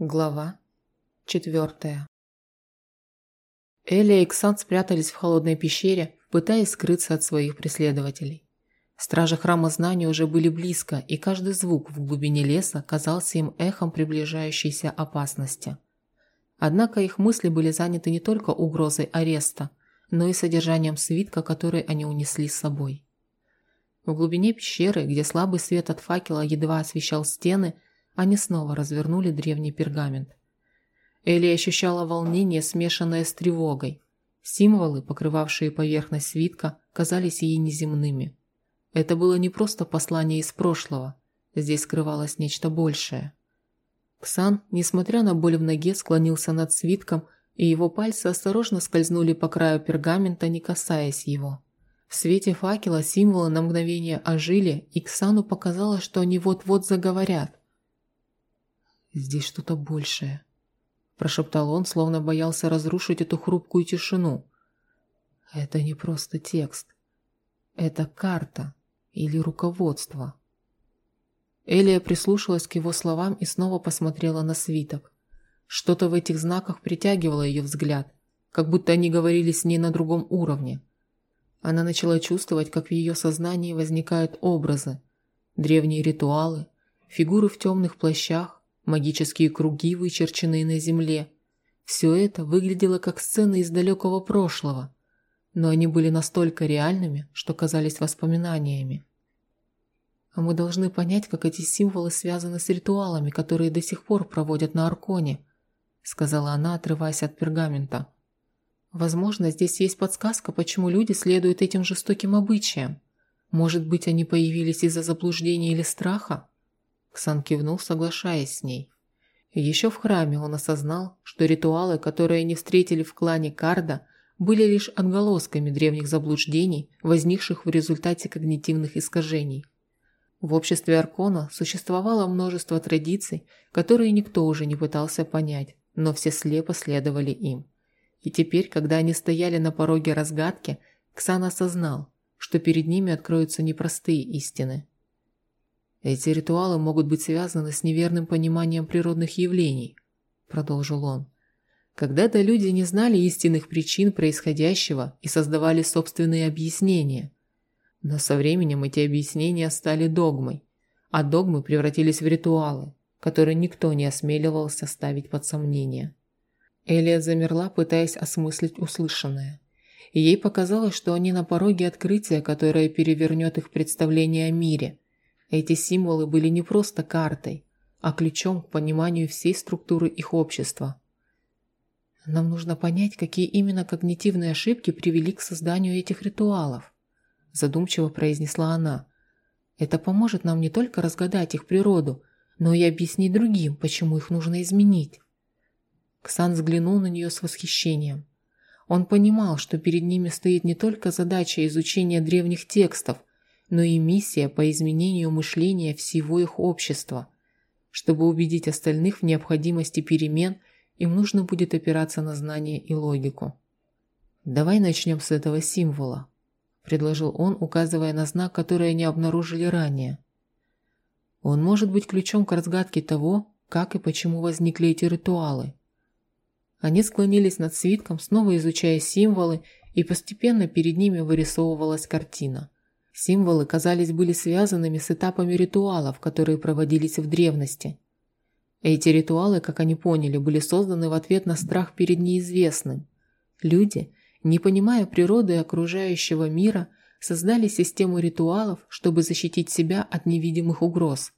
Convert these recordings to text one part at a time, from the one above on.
Глава четвертая. Эля и Ксан спрятались в холодной пещере, пытаясь скрыться от своих преследователей. Стражи храма знаний уже были близко, и каждый звук в глубине леса казался им эхом приближающейся опасности. Однако их мысли были заняты не только угрозой ареста, но и содержанием свитка, который они унесли с собой. В глубине пещеры, где слабый свет от факела едва освещал стены, они снова развернули древний пергамент. Элли ощущала волнение, смешанное с тревогой. Символы, покрывавшие поверхность свитка, казались ей неземными. Это было не просто послание из прошлого. Здесь скрывалось нечто большее. Ксан, несмотря на боль в ноге, склонился над свитком, и его пальцы осторожно скользнули по краю пергамента, не касаясь его. В свете факела символы на мгновение ожили, и Ксану показалось, что они вот-вот заговорят. «Здесь что-то большее», – прошептал он, словно боялся разрушить эту хрупкую тишину. «Это не просто текст. Это карта или руководство». Элия прислушалась к его словам и снова посмотрела на свиток. Что-то в этих знаках притягивало ее взгляд, как будто они говорили с ней на другом уровне. Она начала чувствовать, как в ее сознании возникают образы, древние ритуалы, фигуры в темных плащах, магические круги, вычерченные на земле. Все это выглядело как сцены из далекого прошлого, но они были настолько реальными, что казались воспоминаниями. А мы должны понять, как эти символы связаны с ритуалами, которые до сих пор проводят на Арконе, сказала она, отрываясь от пергамента. Возможно, здесь есть подсказка, почему люди следуют этим жестоким обычаям. Может быть, они появились из-за заблуждения или страха? Ксан кивнул, соглашаясь с ней. Еще в храме он осознал, что ритуалы, которые они встретили в клане Карда, были лишь отголосками древних заблуждений, возникших в результате когнитивных искажений. В обществе Аркона существовало множество традиций, которые никто уже не пытался понять, но все слепо следовали им. И теперь, когда они стояли на пороге разгадки, Ксан осознал, что перед ними откроются непростые истины. Эти ритуалы могут быть связаны с неверным пониманием природных явлений, продолжил он. Когда-то люди не знали истинных причин происходящего и создавали собственные объяснения. Но со временем эти объяснения стали догмой, а догмы превратились в ритуалы, которые никто не осмеливался ставить под сомнение. Элия замерла, пытаясь осмыслить услышанное. И ей показалось, что они на пороге открытия, которое перевернет их представление о мире – эти символы были не просто картой, а ключом к пониманию всей структуры их общества. Нам нужно понять, какие именно когнитивные ошибки привели к созданию этих ритуалов, задумчиво произнесла она. Это поможет нам не только разгадать их природу, но и объяснить другим, почему их нужно изменить. Ксан взглянул на нее с восхищением. Он понимал, что перед ними стоит не только задача изучения древних текстов, но и миссия по изменению мышления всего их общества. Чтобы убедить остальных в необходимости перемен, им нужно будет опираться на знания и логику. «Давай начнем с этого символа», – предложил он, указывая на знак, который они обнаружили ранее. Он может быть ключом к разгадке того, как и почему возникли эти ритуалы. Они склонились над свитком, снова изучая символы, и постепенно перед ними вырисовывалась картина – Символы, казались, были связанными с этапами ритуалов, которые проводились в древности. Эти ритуалы, как они поняли, были созданы в ответ на страх перед неизвестным. Люди, не понимая природы окружающего мира, создали систему ритуалов, чтобы защитить себя от невидимых угроз.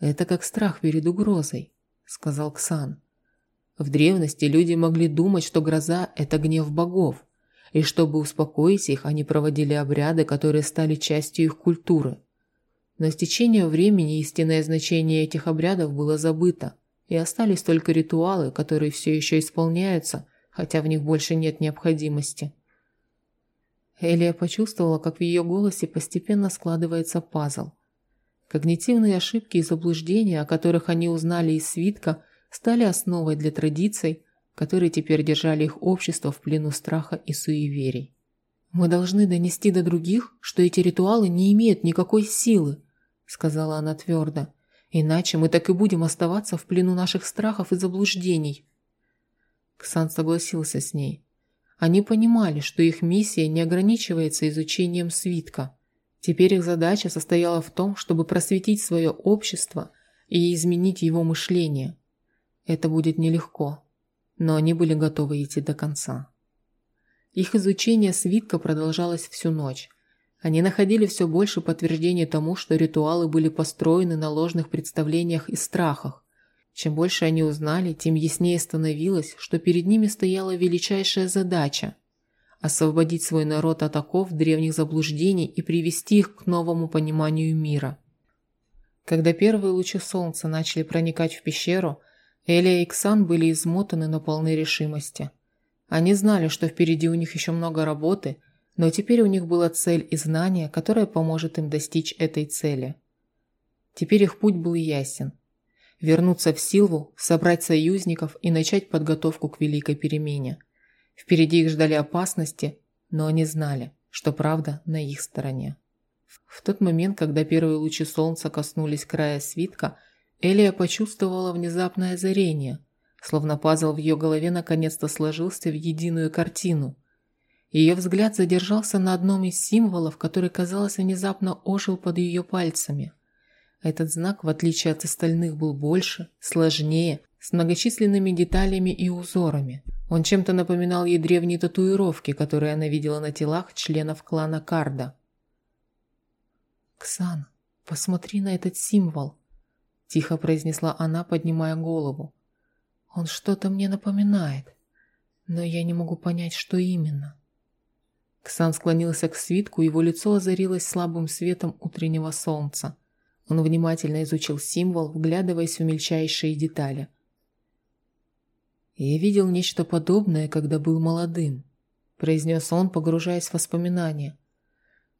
«Это как страх перед угрозой», – сказал Ксан. В древности люди могли думать, что гроза – это гнев богов, и чтобы успокоить их, они проводили обряды, которые стали частью их культуры. Но с течением времени истинное значение этих обрядов было забыто, и остались только ритуалы, которые все еще исполняются, хотя в них больше нет необходимости. Элия почувствовала, как в ее голосе постепенно складывается пазл. Когнитивные ошибки и заблуждения, о которых они узнали из свитка, стали основой для традиций, которые теперь держали их общество в плену страха и суеверий. «Мы должны донести до других, что эти ритуалы не имеют никакой силы», – сказала она твердо. Иначе мы так и будем оставаться в плену наших страхов и заблуждений. Ксан согласился с ней. Они понимали, что их миссия не ограничивается изучением свитка. Теперь их задача состояла в том, чтобы просветить свое общество и изменить его мышление. Это будет нелегко, но они были готовы идти до конца. Их изучение свитка продолжалось всю ночь. Они находили все больше подтверждений тому, что ритуалы были построены на ложных представлениях и страхах. Чем больше они узнали, тем яснее становилось, что перед ними стояла величайшая задача – освободить свой народ от оков древних заблуждений и привести их к новому пониманию мира. Когда первые лучи солнца начали проникать в пещеру, Элия и Ксан были измотаны, но полны решимости. Они знали, что впереди у них еще много работы, но теперь у них была цель и знание, которое поможет им достичь этой цели. Теперь их путь был ясен вернуться в Силву, собрать союзников и начать подготовку к великой перемене. Впереди их ждали опасности, но они знали, что правда на их стороне. В тот момент, когда первые лучи солнца коснулись края свитка, Элия почувствовала внезапное озарение, словно пазл в ее голове наконец-то сложился в единую картину. Ее взгляд задержался на одном из символов, который, казалось, внезапно ожил под ее пальцами – этот знак, в отличие от остальных, был больше, сложнее, с многочисленными деталями и узорами. Он чем-то напоминал ей древние татуировки, которые она видела на телах членов клана Карда. «Ксан, посмотри на этот символ», – тихо произнесла она, поднимая голову. «Он что-то мне напоминает, но я не могу понять, что именно». Ксан склонился к свитку, его лицо озарилось слабым светом утреннего солнца – он внимательно изучил символ, вглядываясь в мельчайшие детали. «Я видел нечто подобное, когда был молодым», – произнес он, погружаясь в воспоминания.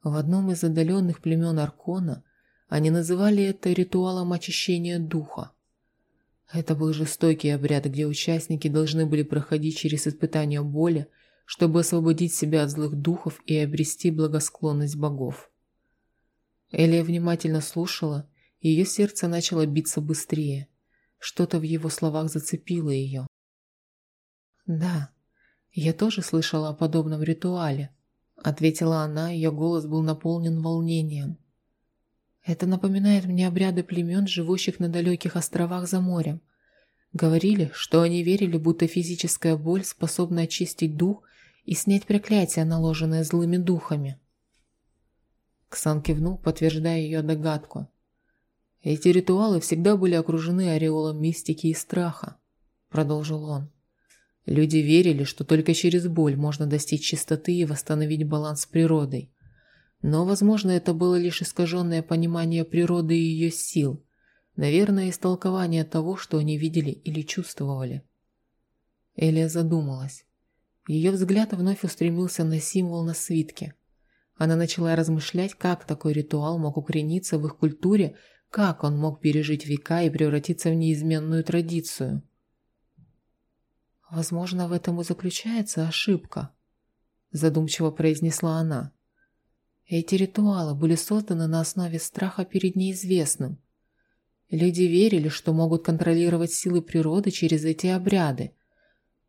В одном из отдаленных племен Аркона они называли это ритуалом очищения духа. Это был жестокий обряд, где участники должны были проходить через испытания боли, чтобы освободить себя от злых духов и обрести благосклонность богов. Элия внимательно слушала, и ее сердце начало биться быстрее. Что-то в его словах зацепило ее. «Да, я тоже слышала о подобном ритуале», — ответила она, ее голос был наполнен волнением. «Это напоминает мне обряды племен, живущих на далеких островах за морем. Говорили, что они верили, будто физическая боль способна очистить дух и снять проклятие, наложенное злыми духами». Ксан кивнул, подтверждая ее догадку. «Эти ритуалы всегда были окружены ореолом мистики и страха», – продолжил он. Люди верили, что только через боль можно достичь чистоты и восстановить баланс с природой. Но, возможно, это было лишь искаженное понимание природы и ее сил, наверное, истолкование того, что они видели или чувствовали. Элия задумалась. Ее взгляд вновь устремился на символ на свитке. Она начала размышлять, как такой ритуал мог укорениться в их культуре, как он мог пережить века и превратиться в неизменную традицию. «Возможно, в этом и заключается ошибка», – задумчиво произнесла она. «Эти ритуалы были созданы на основе страха перед неизвестным. Люди верили, что могут контролировать силы природы через эти обряды,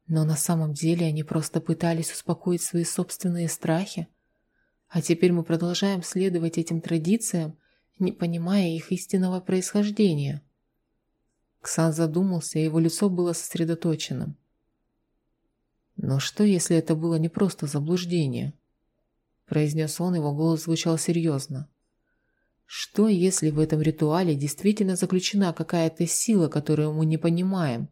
но на самом деле они просто пытались успокоить свои собственные страхи – а теперь мы продолжаем следовать этим традициям, не понимая их истинного происхождения. Ксан задумался, и его лицо было сосредоточенным. «Но что, если это было не просто заблуждение?» Произнес он, его голос звучал серьезно. «Что, если в этом ритуале действительно заключена какая-то сила, которую мы не понимаем?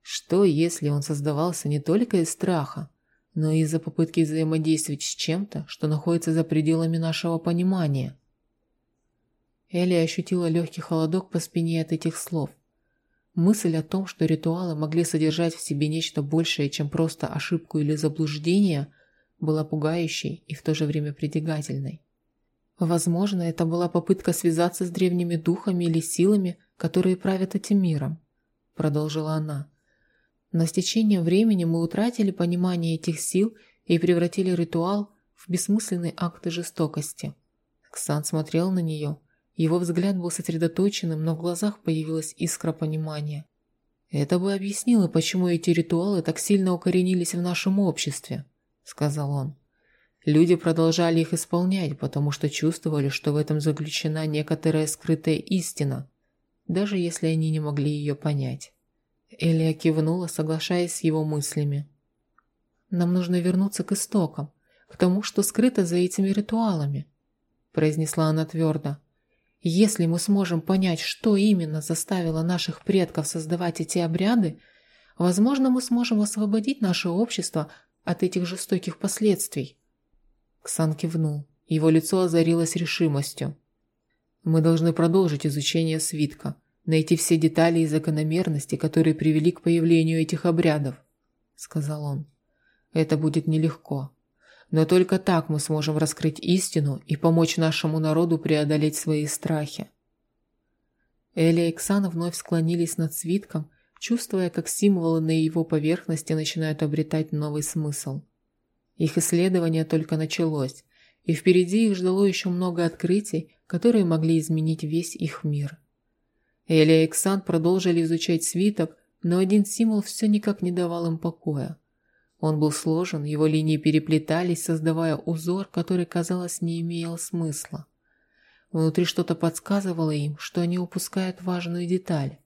Что, если он создавался не только из страха, но и из-за попытки взаимодействовать с чем-то, что находится за пределами нашего понимания. Элли ощутила легкий холодок по спине от этих слов. Мысль о том, что ритуалы могли содержать в себе нечто большее, чем просто ошибку или заблуждение, была пугающей и в то же время притягательной. Возможно, это была попытка связаться с древними духами или силами, которые правят этим миром, продолжила она. Но с течением времени мы утратили понимание этих сил и превратили ритуал в бессмысленный акт жестокости. Ксан смотрел на нее, Его взгляд был сосредоточенным, но в глазах появилась искра понимания. «Это бы объяснило, почему эти ритуалы так сильно укоренились в нашем обществе», – сказал он. Люди продолжали их исполнять, потому что чувствовали, что в этом заключена некоторая скрытая истина, даже если они не могли ее понять. Элия кивнула, соглашаясь с его мыслями. «Нам нужно вернуться к истокам, к тому, что скрыто за этими ритуалами», – произнесла она твердо. «Если мы сможем понять, что именно заставило наших предков создавать эти обряды, возможно, мы сможем освободить наше общество от этих жестоких последствий». Ксан кивнул. Его лицо озарилось решимостью. «Мы должны продолжить изучение свитка, найти все детали и закономерности, которые привели к появлению этих обрядов», — сказал он. «Это будет нелегко. Но только так мы сможем раскрыть истину и помочь нашему народу преодолеть свои страхи». Эля и Ксан вновь склонились над свитком, чувствуя, как символы на его поверхности начинают обретать новый смысл. Их исследование только началось, и впереди их ждало еще много открытий, которые могли изменить весь их мир. Эля и Ксан продолжили изучать свиток, но один символ все никак не давал им покоя. Он был сложен, его линии переплетались, создавая узор, который, казалось, не имел смысла. Внутри что-то подсказывало им, что они упускают важную деталь.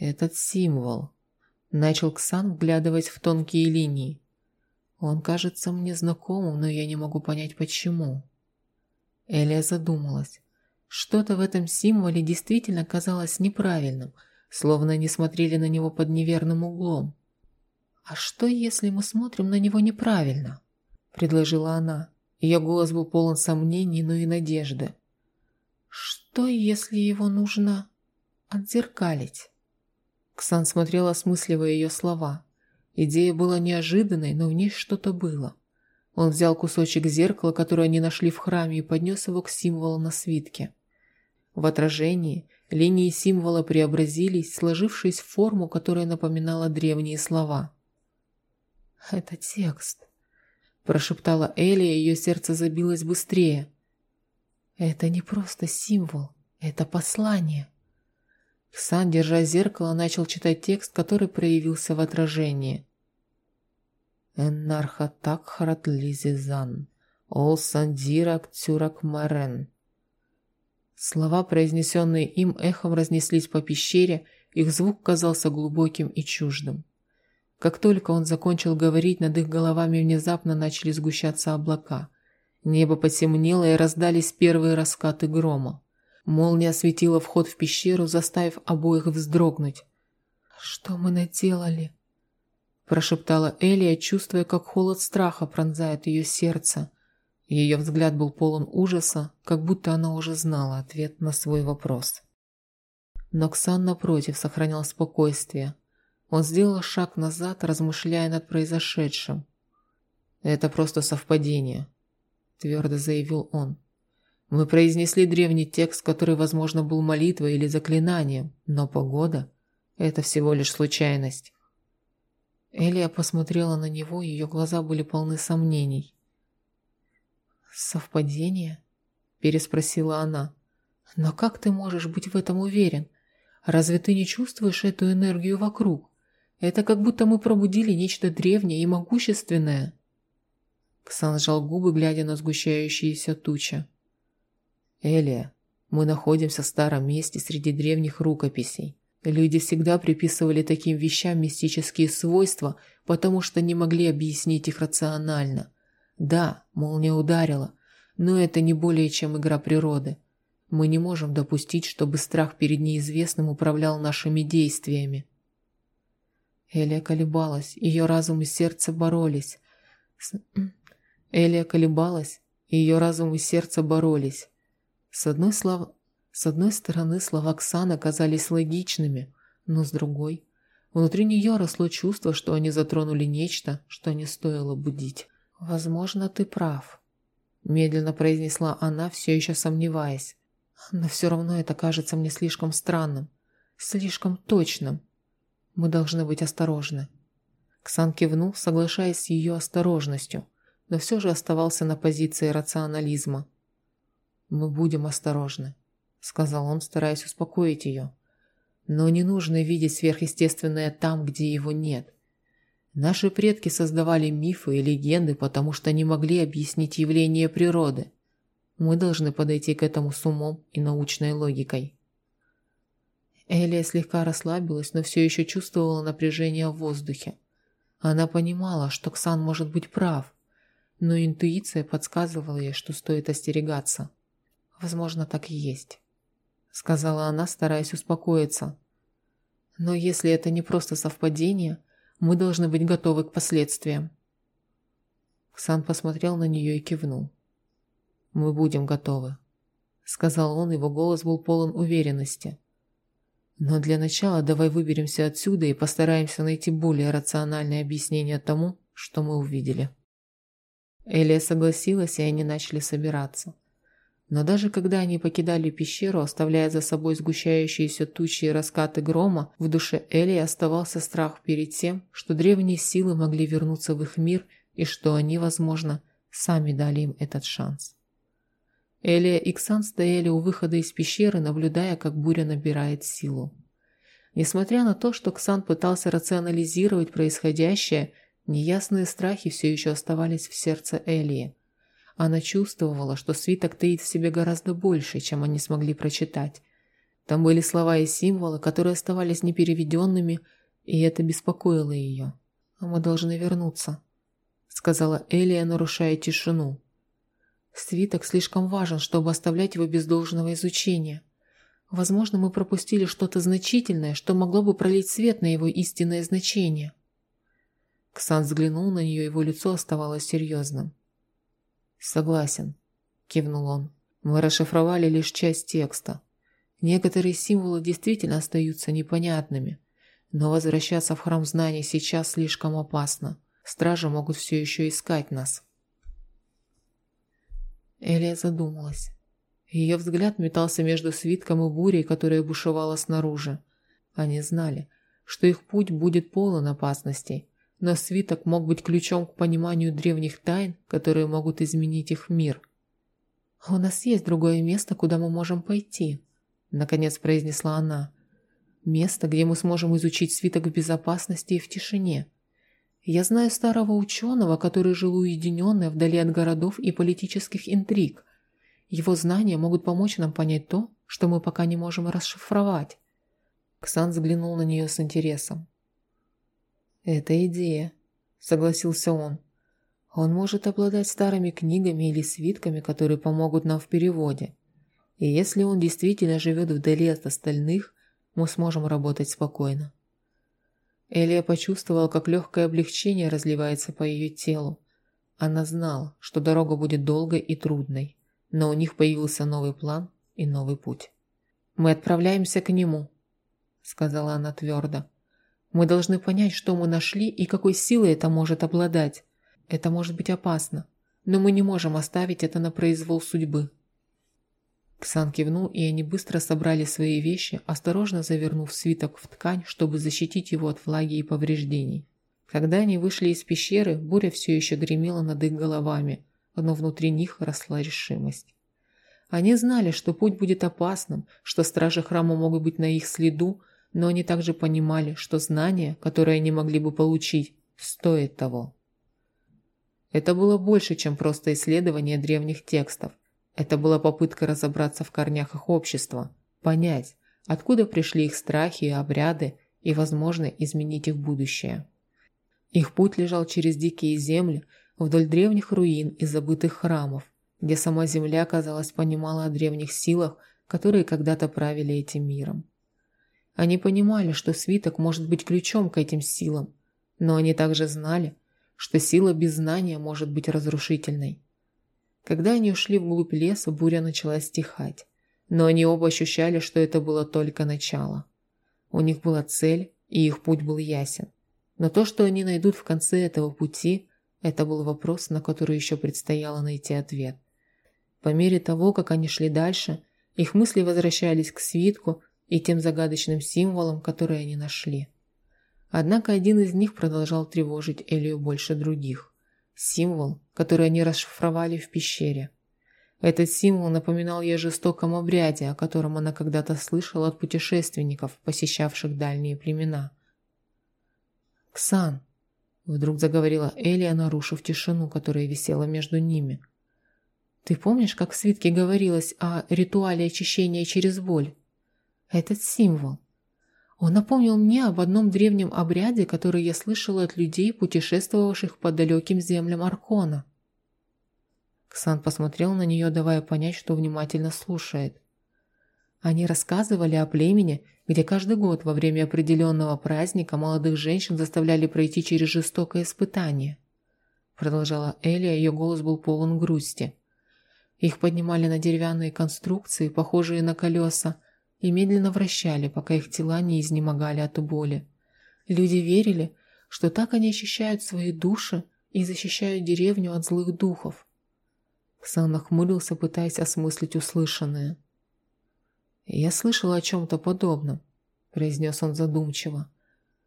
«Этот символ», – начал Ксан, вглядываясь в тонкие линии. Он кажется мне знакомым, но я не могу понять, почему. Элия задумалась. Что-то в этом символе действительно казалось неправильным, словно они смотрели на него под неверным углом. «А что, если мы смотрим на него неправильно?» – предложила она. Ее голос был полон сомнений, но и надежды. «Что, если его нужно отзеркалить?» Ксан смотрела, осмысливая ее слова. Идея была неожиданной, но в ней что-то было. Он взял кусочек зеркала, которое они нашли в храме, и поднес его к символу на свитке. В отражении линии символа преобразились, сложившись в форму, которая напоминала древние слова. «Это текст», – прошептала Элли, и ее сердце забилось быстрее. «Это не просто символ, это послание». Ксан, держа зеркало, начал читать текст, который проявился в отражении. Эннархатак харатлизизан, ол сандирак тюрак марен. Слова, произнесенные им эхом, разнеслись по пещере, их звук казался глубоким и чуждым. Как только он закончил говорить, над их головами внезапно начали сгущаться облака. Небо потемнело и раздались первые раскаты грома. Молния осветила вход в пещеру, заставив обоих вздрогнуть. «Что мы наделали?» прошептала Элия, чувствуя, как холод страха пронзает ее сердце. Ее взгляд был полон ужаса, как будто она уже знала ответ на свой вопрос. Но Ксан, напротив, сохранял спокойствие. Он сделал шаг назад, размышляя над произошедшим. «Это просто совпадение», – твердо заявил он. «Мы произнесли древний текст, который, возможно, был молитвой или заклинанием, но погода – это всего лишь случайность. Элия посмотрела на него, ее глаза были полны сомнений. «Совпадение?» – переспросила она. «Но как ты можешь быть в этом уверен? Разве ты не чувствуешь эту энергию вокруг? Это как будто мы пробудили нечто древнее и могущественное». Ксан сжал губы, глядя на сгущающиеся тучи. «Элия, мы находимся в старом месте среди древних рукописей. Люди всегда приписывали таким вещам мистические свойства, потому что не могли объяснить их рационально. Да, молния ударила, но это не более чем игра природы. Мы не можем допустить, чтобы страх перед неизвестным управлял нашими действиями. Элия колебалась, ее разум и сердце боролись. Элия колебалась, ее разум и сердце боролись. С одной, слов... С одной стороны, слова Оксаны казались логичными, но с другой... Внутри нее росло чувство, что они затронули нечто, что не стоило будить. «Возможно, ты прав», – медленно произнесла она, все еще сомневаясь. «Но все равно это кажется мне слишком странным, слишком точным. Мы должны быть осторожны». Ксан кивнул, соглашаясь с ее осторожностью, но все же оставался на позиции рационализма. «Мы будем осторожны», – сказал он, стараясь успокоить ее. «Но не нужно видеть сверхъестественное там, где его нет. Наши предки создавали мифы и легенды, потому что не могли объяснить явления природы. Мы должны подойти к этому с умом и научной логикой». Элия слегка расслабилась, но все еще чувствовала напряжение в воздухе. Она понимала, что Ксан может быть прав, но интуиция подсказывала ей, что стоит остерегаться. Возможно, так и есть, сказала она, стараясь успокоиться. Но если это не просто совпадение, мы должны быть готовы к последствиям. Ксан посмотрел на нее и кивнул. Мы будем готовы, сказал он, его голос был полон уверенности. Но для начала давай выберемся отсюда и постараемся найти более рациональное объяснение тому, что мы увидели. Элия согласилась, и они начали собираться. Но даже когда они покидали пещеру, оставляя за собой сгущающиеся тучи и раскаты грома, в душе Элии оставался страх перед тем, что древние силы могли вернуться в их мир и что они, возможно, сами дали им этот шанс. Элия и Ксан стояли у выхода из пещеры, наблюдая, как буря набирает силу. Несмотря на то, что Ксан пытался рационализировать происходящее, неясные страхи все еще оставались в сердце Элии. Она чувствовала, что свиток таит в себе гораздо больше, чем они смогли прочитать. Там были слова и символы, которые оставались непереведенными, и это беспокоило ее. «А мы должны вернуться», — сказала Элия, нарушая тишину. «Свиток слишком важен, чтобы оставлять его без должного изучения. Возможно, мы пропустили что-то значительное, что могло бы пролить свет на его истинное значение». Ксан взглянул на нее, его лицо оставалось серьезным. «Согласен», – кивнул он. «Мы расшифровали лишь часть текста. Некоторые символы действительно остаются непонятными, но возвращаться в храм знаний сейчас слишком опасно. Стражи могут все еще искать нас». Элия задумалась. Ее взгляд метался между свитком и бурей, которая бушевала снаружи. Они знали, что их путь будет полон опасностей, но свиток мог быть ключом к пониманию древних тайн, которые могут изменить их мир. «У нас есть другое место, куда мы можем пойти», – наконец произнесла она. «Место, где мы сможем изучить свиток в безопасности и в тишине. Я знаю старого ученого, который жил уединенно вдали от городов и политических интриг. Его знания могут помочь нам понять то, что мы пока не можем расшифровать». Ксан взглянул на нее с интересом. «Это идея», – согласился он. «Он может обладать старыми книгами или свитками, которые помогут нам в переводе. И если он действительно живет вдали от остальных, мы сможем работать спокойно». Элия почувствовала, как легкое облегчение разливается по ее телу. Она знала, что дорога будет долгой и трудной, но у них появился новый план и новый путь. «Мы отправляемся к нему», – сказала она твердо. Мы должны понять, что мы нашли и какой силой это может обладать. Это может быть опасно, но мы не можем оставить это на произвол судьбы. Ксан кивнул, и они быстро собрали свои вещи, осторожно завернув свиток в ткань, чтобы защитить его от влаги и повреждений. Когда они вышли из пещеры, буря все еще гремела над их головами, но внутри них росла решимость. Они знали, что путь будет опасным, что стражи храма могут быть на их следу, но они также понимали, что знания, которые они могли бы получить, стоят того. Это было больше, чем просто исследование древних текстов. Это была попытка разобраться в корнях их общества, понять, откуда пришли их страхи и обряды, и, возможно, изменить их будущее. Их путь лежал через дикие земли, вдоль древних руин и забытых храмов, где сама земля, казалось, понимала о древних силах, которые когда-то правили этим миром. Они понимали, что свиток может быть ключом к этим силам, но они также знали, что сила без знания может быть разрушительной. Когда они ушли вглубь леса, буря начала стихать, но они оба ощущали, что это было только начало. У них была цель, и их путь был ясен. Но то, что они найдут в конце этого пути, это был вопрос, на который еще предстояло найти ответ. По мере того, как они шли дальше, их мысли возвращались к свитку, и тем загадочным символом, который они нашли. Однако один из них продолжал тревожить Элию больше других. Символ, который они расшифровали в пещере. Этот символ напоминал ей о жестоком обряде, о котором она когда-то слышала от путешественников, посещавших дальние племена. «Ксан!» – вдруг заговорила Элия, нарушив тишину, которая висела между ними. «Ты помнишь, как в свитке говорилось о ритуале очищения через боль? Этот символ. Он напомнил мне об одном древнем обряде, который я слышала от людей, путешествовавших по далеким землям Аркона. Ксан посмотрел на нее, давая понять, что внимательно слушает. Они рассказывали о племени, где каждый год во время определенного праздника молодых женщин заставляли пройти через жестокое испытание. Продолжала Элия, ее голос был полон грусти. Их поднимали на деревянные конструкции, похожие на колеса, и медленно вращали, пока их тела не изнемогали от боли. Люди верили, что так они очищают свои души и защищают деревню от злых духов. Ксан нахмурился, пытаясь осмыслить услышанное. «Я слышал о чем-то подобном», – произнес он задумчиво.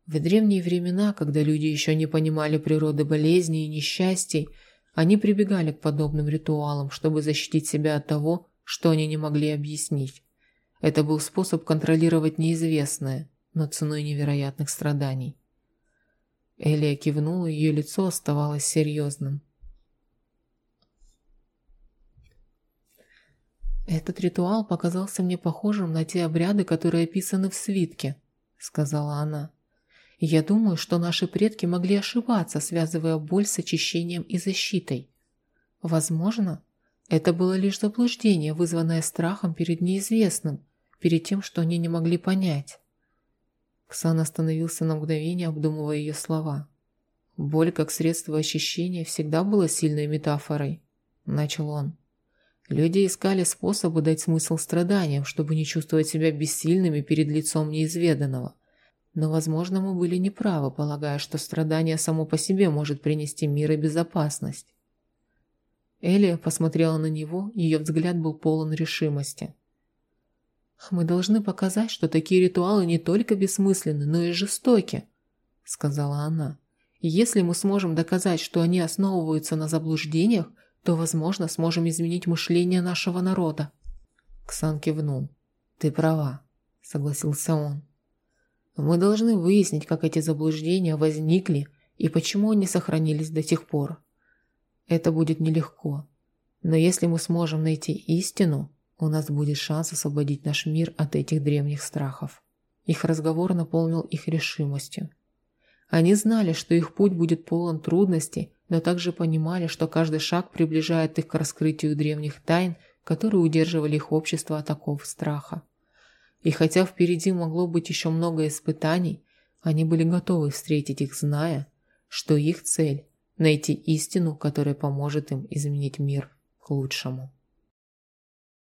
«В древние времена, когда люди еще не понимали природы болезней и несчастий, они прибегали к подобным ритуалам, чтобы защитить себя от того, что они не могли объяснить. Это был способ контролировать неизвестное, но ценой невероятных страданий». Элия кивнула, ее лицо оставалось серьезным. «Этот ритуал показался мне похожим на те обряды, которые описаны в свитке», — сказала она. «Я думаю, что наши предки могли ошибаться, связывая боль с очищением и защитой. Возможно, это было лишь заблуждение, вызванное страхом перед неизвестным, перед тем, что они не могли понять». Ксан остановился на мгновение, обдумывая ее слова. «Боль как средство очищения всегда была сильной метафорой», — начал он. Люди искали способы дать смысл страданиям, чтобы не чувствовать себя бессильными перед лицом неизведанного. Но, возможно, мы были неправы, полагая, что страдание само по себе может принести мир и безопасность. Элия посмотрела на него, ее взгляд был полон решимости. «Мы должны показать, что такие ритуалы не только бессмысленны, но и жестоки», — сказала она. «Если мы сможем доказать, что они основываются на заблуждениях, то, возможно, сможем изменить мышление нашего народа. Ксан кивнул. Ты права, согласился он. Мы должны выяснить, как эти заблуждения возникли и почему они сохранились до сих пор. Это будет нелегко, но если мы сможем найти истину, у нас будет шанс освободить наш мир от этих древних страхов. Их разговор наполнил их решимостью. Они знали, что их путь будет полон трудностей, но также понимали, что каждый шаг приближает их к раскрытию древних тайн, которые удерживали их общество от оков страха. И хотя впереди могло быть еще много испытаний, они были готовы встретить их, зная, что их цель – найти истину, которая поможет им изменить мир к лучшему.